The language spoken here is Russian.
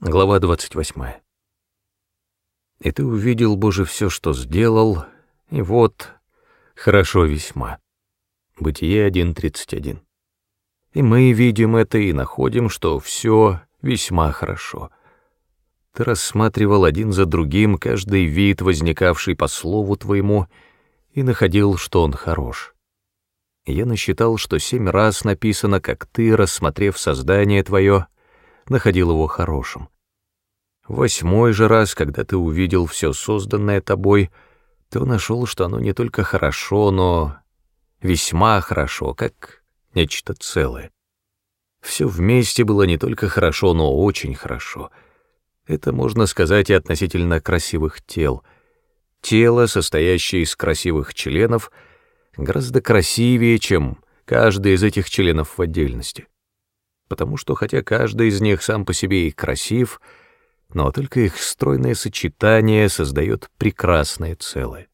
Глава 28. «И ты увидел, Боже, все, что сделал, и вот, хорошо весьма». Бытие 1.31. И мы видим это и находим, что все весьма хорошо. Ты рассматривал один за другим каждый вид, возникавший по слову твоему, и находил, что он хорош. Я насчитал, что семь раз написано, как ты, рассмотрев создание твое, — находил его хорошим. Восьмой же раз, когда ты увидел все созданное тобой, ты нашел, что оно не только хорошо, но весьма хорошо, как нечто целое. Все вместе было не только хорошо, но очень хорошо. Это можно сказать и относительно красивых тел. Тело, состоящее из красивых членов, гораздо красивее, чем каждый из этих членов в отдельности потому что хотя каждый из них сам по себе и красив, но только их стройное сочетание создает прекрасное целое.